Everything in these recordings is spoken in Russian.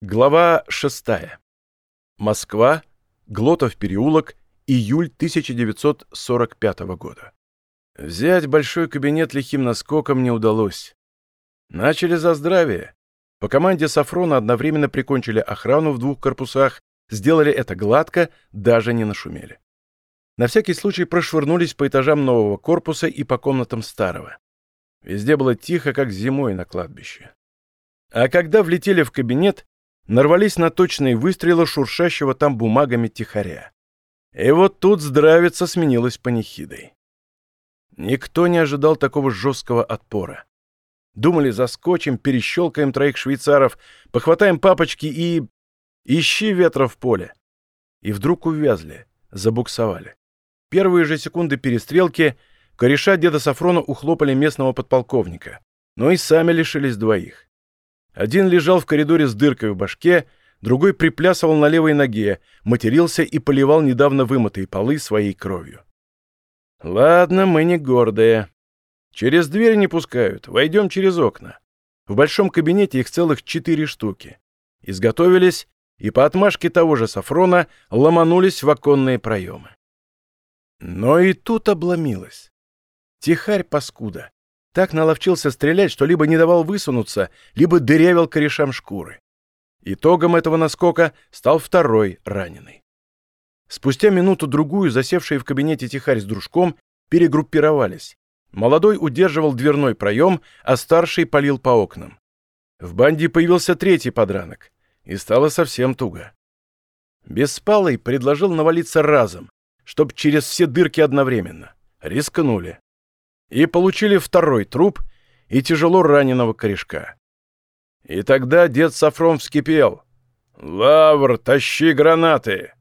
Глава 6. Москва. Глотов переулок. Июль 1945 года. Взять большой кабинет лихим наскоком не удалось. Начали за здравие. По команде Сафрона одновременно прикончили охрану в двух корпусах, сделали это гладко, даже не нашумели. На всякий случай прошвырнулись по этажам нового корпуса и по комнатам старого. Везде было тихо, как зимой на кладбище. А когда влетели в кабинет, нарвались на точные выстрелы шуршащего там бумагами тихоря. И вот тут здравица сменилась панихидой. Никто не ожидал такого жесткого отпора. Думали, заскочим, перещелкаем троих швейцаров, похватаем папочки и... Ищи ветра в поле. И вдруг увязли, забуксовали. Первые же секунды перестрелки кореша деда Сафрона ухлопали местного подполковника, но и сами лишились двоих. Один лежал в коридоре с дыркой в башке, другой приплясывал на левой ноге, матерился и поливал недавно вымытые полы своей кровью. «Ладно, мы не гордые. Через дверь не пускают, войдем через окна. В большом кабинете их целых четыре штуки. Изготовились и по отмашке того же Сафрона ломанулись в оконные проемы. Но и тут обломилось. Тихарь паскуда. Так наловчился стрелять, что либо не давал высунуться, либо дырявил корешам шкуры. Итогом этого наскока стал второй раненый. Спустя минуту-другую засевшие в кабинете тихарь с дружком перегруппировались. Молодой удерживал дверной проем, а старший палил по окнам. В банде появился третий подранок, и стало совсем туго. Беспалый предложил навалиться разом, чтоб через все дырки одновременно. Рискнули и получили второй труп и тяжело раненого корешка. И тогда дед Сафрон вскипел. «Лавр, тащи гранаты!»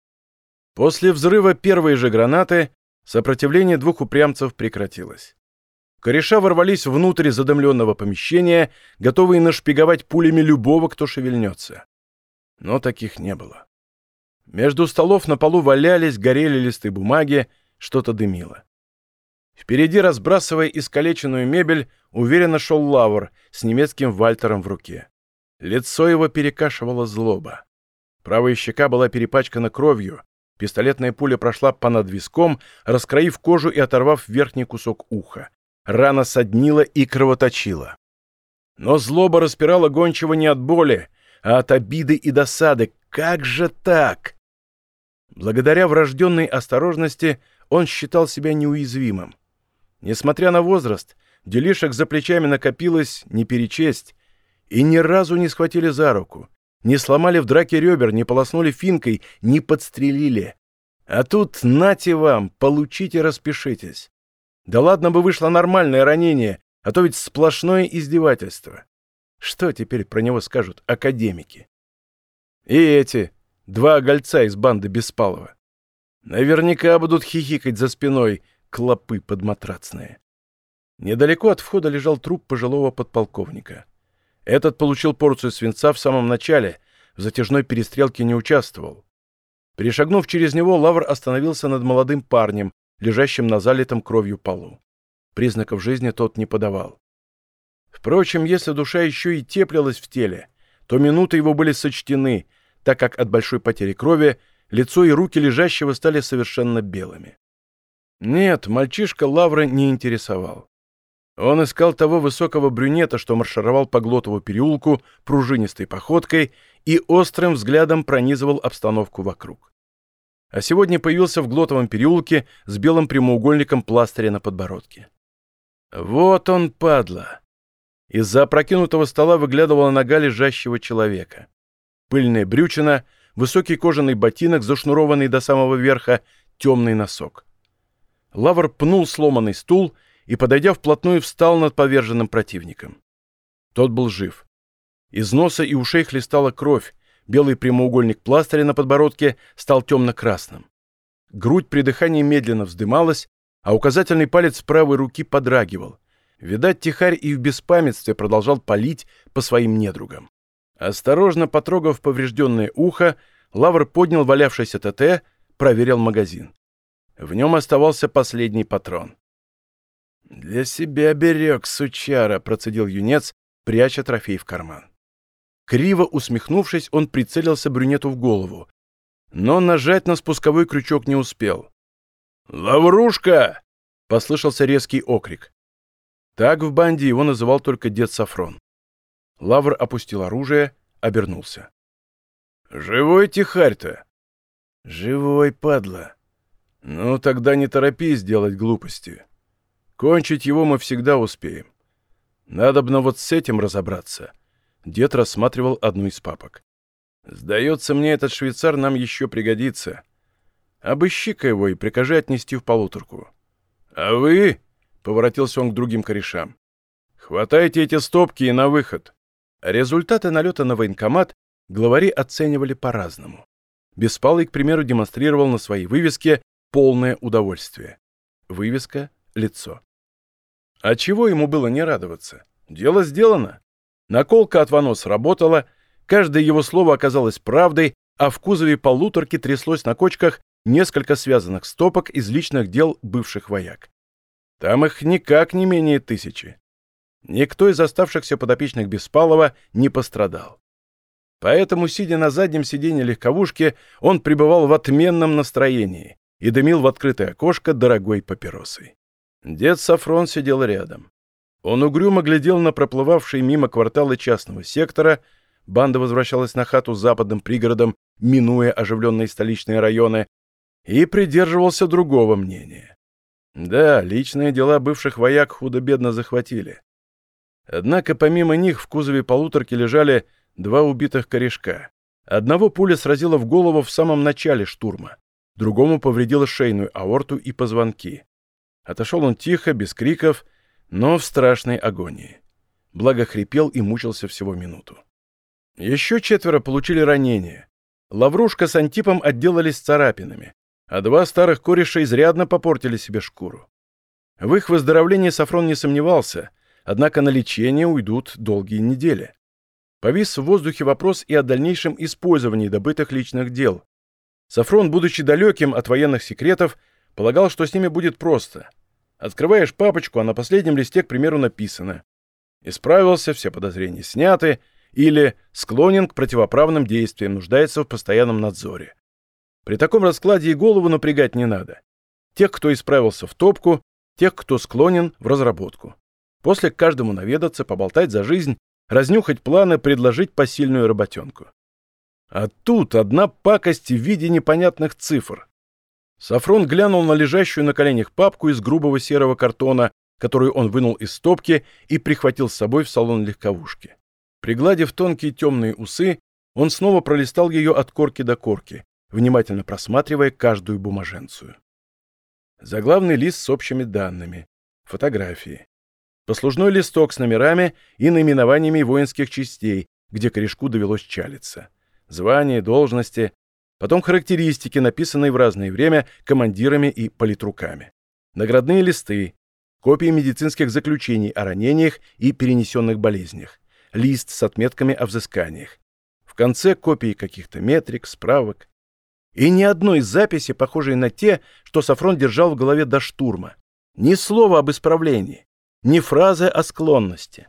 После взрыва первой же гранаты сопротивление двух упрямцев прекратилось. Кореша ворвались внутрь задымленного помещения, готовые нашпиговать пулями любого, кто шевельнется. Но таких не было. Между столов на полу валялись, горели листы бумаги, что-то дымило. Впереди, разбрасывая искалеченную мебель, уверенно шел Лавр с немецким вальтером в руке. Лицо его перекашивало злоба. Правая щека была перепачкана кровью, пистолетная пуля прошла по надвиском, раскроив кожу и оторвав верхний кусок уха. Рана соднила и кровоточила. Но злоба распирала гончего не от боли, а от обиды и досады. Как же так? Благодаря врожденной осторожности он считал себя неуязвимым. Несмотря на возраст, делишек за плечами накопилось не перечесть, и ни разу не схватили за руку, не сломали в драке ребер, не полоснули финкой, не подстрелили. А тут нате вам, получите, распишитесь. Да ладно бы вышло нормальное ранение, а то ведь сплошное издевательство. Что теперь про него скажут академики? И эти, два гольца из банды Беспалова. Наверняка будут хихикать за спиной — клопы подматрацные. Недалеко от входа лежал труп пожилого подполковника. Этот получил порцию свинца в самом начале, в затяжной перестрелке не участвовал. Перешагнув через него, Лавр остановился над молодым парнем, лежащим на залитом кровью полу. Признаков жизни тот не подавал. Впрочем, если душа еще и теплилась в теле, то минуты его были сочтены, так как от большой потери крови лицо и руки лежащего стали совершенно белыми. Нет, мальчишка Лавра не интересовал. Он искал того высокого брюнета, что маршировал по Глотову переулку пружинистой походкой и острым взглядом пронизывал обстановку вокруг. А сегодня появился в Глотовом переулке с белым прямоугольником пластыря на подбородке. Вот он, падла! Из-за опрокинутого стола выглядывала нога лежащего человека. Пыльная брючина, высокий кожаный ботинок, зашнурованный до самого верха, темный носок. Лавр пнул сломанный стул и, подойдя вплотную, встал над поверженным противником. Тот был жив. Из носа и ушей хлестала кровь, белый прямоугольник пластыря на подбородке стал темно-красным. Грудь при дыхании медленно вздымалась, а указательный палец правой руки подрагивал. Видать, тихарь и в беспамятстве продолжал палить по своим недругам. Осторожно потрогав поврежденное ухо, Лавр поднял валявшийся ТТ, проверил магазин. В нем оставался последний патрон. «Для себя берег, сучара», — процедил юнец, пряча трофей в карман. Криво усмехнувшись, он прицелился брюнету в голову. Но нажать на спусковой крючок не успел. «Лаврушка!» — послышался резкий окрик. Так в банде его называл только дед Сафрон. Лавр опустил оружие, обернулся. «Живой тихарь-то?» «Живой, падла. Ну, тогда не торопись делать глупости. Кончить его мы всегда успеем. Надобно вот с этим разобраться». Дед рассматривал одну из папок. «Сдается мне, этот швейцар нам еще пригодится. Обыщи-ка его и прикажи отнести в полуторку». «А вы?» — поворотился он к другим корешам. «Хватайте эти стопки и на выход». Результаты налета на военкомат главари оценивали по-разному. Беспалый, к примеру, демонстрировал на своей вывеске полное удовольствие. Вывеска — лицо. А чего ему было не радоваться? Дело сделано. Наколка от Вано сработала, каждое его слово оказалось правдой, а в кузове полуторки тряслось на кочках несколько связанных стопок из личных дел бывших вояк. Там их никак не менее тысячи. Никто из оставшихся подопечных Беспалова не пострадал. Поэтому, сидя на заднем сиденье легковушки, он пребывал в отменном настроении и дымил в открытое окошко дорогой папиросой. Дед Сафрон сидел рядом. Он угрюмо глядел на проплывавшие мимо кварталы частного сектора, банда возвращалась на хату с западным пригородом, минуя оживленные столичные районы, и придерживался другого мнения. Да, личные дела бывших вояк худо-бедно захватили. Однако помимо них в кузове полуторки лежали два убитых корешка. Одного пуля сразила в голову в самом начале штурма, другому повредила шейную аорту и позвонки. Отошел он тихо, без криков, но в страшной агонии. Благо хрипел и мучился всего минуту. Еще четверо получили ранения. Лаврушка с Антипом отделались царапинами, а два старых кореша изрядно попортили себе шкуру. В их выздоровлении Сафрон не сомневался, однако на лечение уйдут долгие недели. Повис в воздухе вопрос и о дальнейшем использовании добытых личных дел. Сафрон, будучи далеким от военных секретов, полагал, что с ними будет просто. Открываешь папочку, а на последнем листе, к примеру, написано «Исправился, все подозрения сняты» или «Склонен к противоправным действиям, нуждается в постоянном надзоре». При таком раскладе и голову напрягать не надо. Тех, кто исправился в топку, тех, кто склонен в разработку. После к каждому наведаться, поболтать за жизнь, разнюхать планы, предложить посильную работенку. А тут одна пакость в виде непонятных цифр. Сафрон глянул на лежащую на коленях папку из грубого серого картона, которую он вынул из стопки и прихватил с собой в салон легковушки. Пригладив тонкие темные усы, он снова пролистал ее от корки до корки, внимательно просматривая каждую бумаженцию. Заглавный лист с общими данными, фотографии, послужной листок с номерами и наименованиями воинских частей, где корешку довелось чалиться, звания, должности, Потом характеристики, написанные в разное время командирами и политруками. Наградные листы, копии медицинских заключений о ранениях и перенесенных болезнях, лист с отметками о взысканиях. В конце копии каких-то метрик, справок. И ни одной записи, похожей на те, что Сафрон держал в голове до штурма. Ни слова об исправлении, ни фразы о склонности.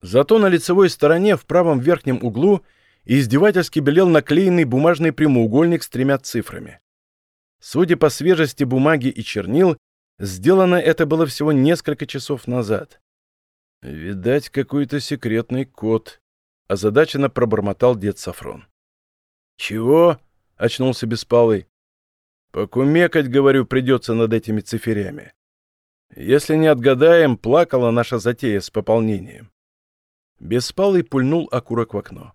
Зато на лицевой стороне в правом верхнем углу – и издевательски белел наклеенный бумажный прямоугольник с тремя цифрами. Судя по свежести бумаги и чернил, сделано это было всего несколько часов назад. «Видать, какой-то секретный код», — озадаченно пробормотал дед Сафрон. «Чего?» — очнулся Беспалый. «Покумекать, говорю, придется над этими циферями. Если не отгадаем, плакала наша затея с пополнением». Беспалый пульнул окурок в окно.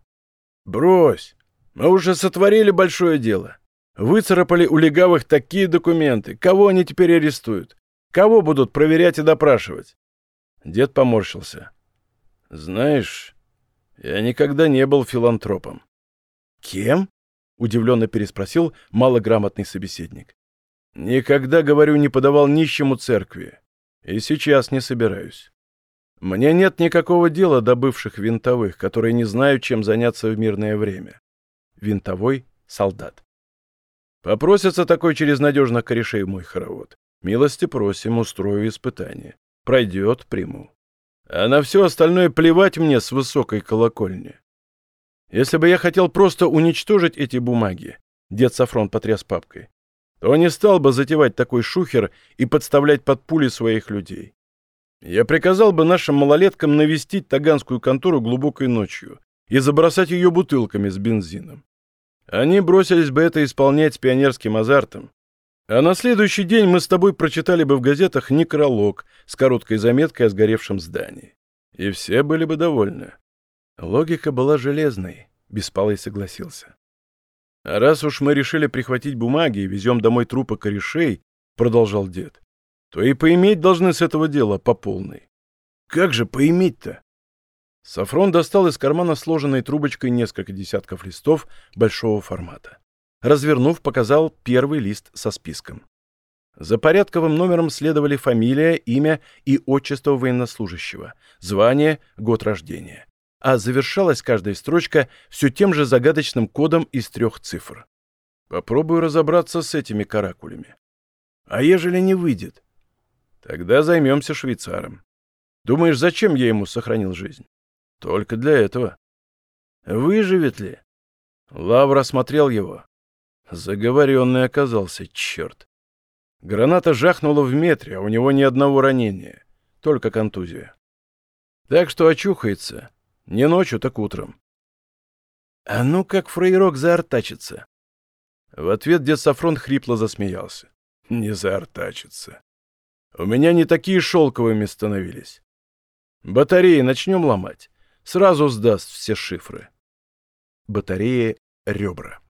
«Брось! Мы уже сотворили большое дело. Выцарапали у легавых такие документы. Кого они теперь арестуют? Кого будут проверять и допрашивать?» Дед поморщился. «Знаешь, я никогда не был филантропом». «Кем?» — удивленно переспросил малограмотный собеседник. «Никогда, говорю, не подавал нищему церкви. И сейчас не собираюсь. Мне нет никакого дела до бывших винтовых, которые не знают, чем заняться в мирное время. Винтовой — солдат. Попросится такой через надежных корешей мой хоровод. Милости просим, устрою испытание. Пройдет, приму. А на все остальное плевать мне с высокой колокольни. Если бы я хотел просто уничтожить эти бумаги, дед Сафрон потряс папкой, то не стал бы затевать такой шухер и подставлять под пули своих людей. Я приказал бы нашим малолеткам навестить таганскую контору глубокой ночью и забросать ее бутылками с бензином. Они бросились бы это исполнять с пионерским азартом. А на следующий день мы с тобой прочитали бы в газетах некролог с короткой заметкой о сгоревшем здании. И все были бы довольны. Логика была железной, Беспалый согласился. Раз уж мы решили прихватить бумаги и везем домой трупы корешей, продолжал дед, то и поиметь должны с этого дела по полной. Как же поиметь-то? Сафрон достал из кармана сложенной трубочкой несколько десятков листов большого формата. Развернув, показал первый лист со списком. За порядковым номером следовали фамилия, имя и отчество военнослужащего, звание, год рождения. А завершалась каждая строчка все тем же загадочным кодом из трех цифр. Попробую разобраться с этими каракулями. А ежели не выйдет? Тогда займемся швейцаром. Думаешь, зачем я ему сохранил жизнь? Только для этого. Выживет ли? Лавр осмотрел его. Заговоренный оказался, черт. Граната жахнула в метре, а у него ни одного ранения. Только контузия. Так что очухается. Не ночью, так утром. А ну как фрейрок заортачится. В ответ дед Сафрон хрипло засмеялся. Не заортачится. У меня не такие шелковыми становились. Батареи начнем ломать сразу сдаст все шифры. Батарея ребра.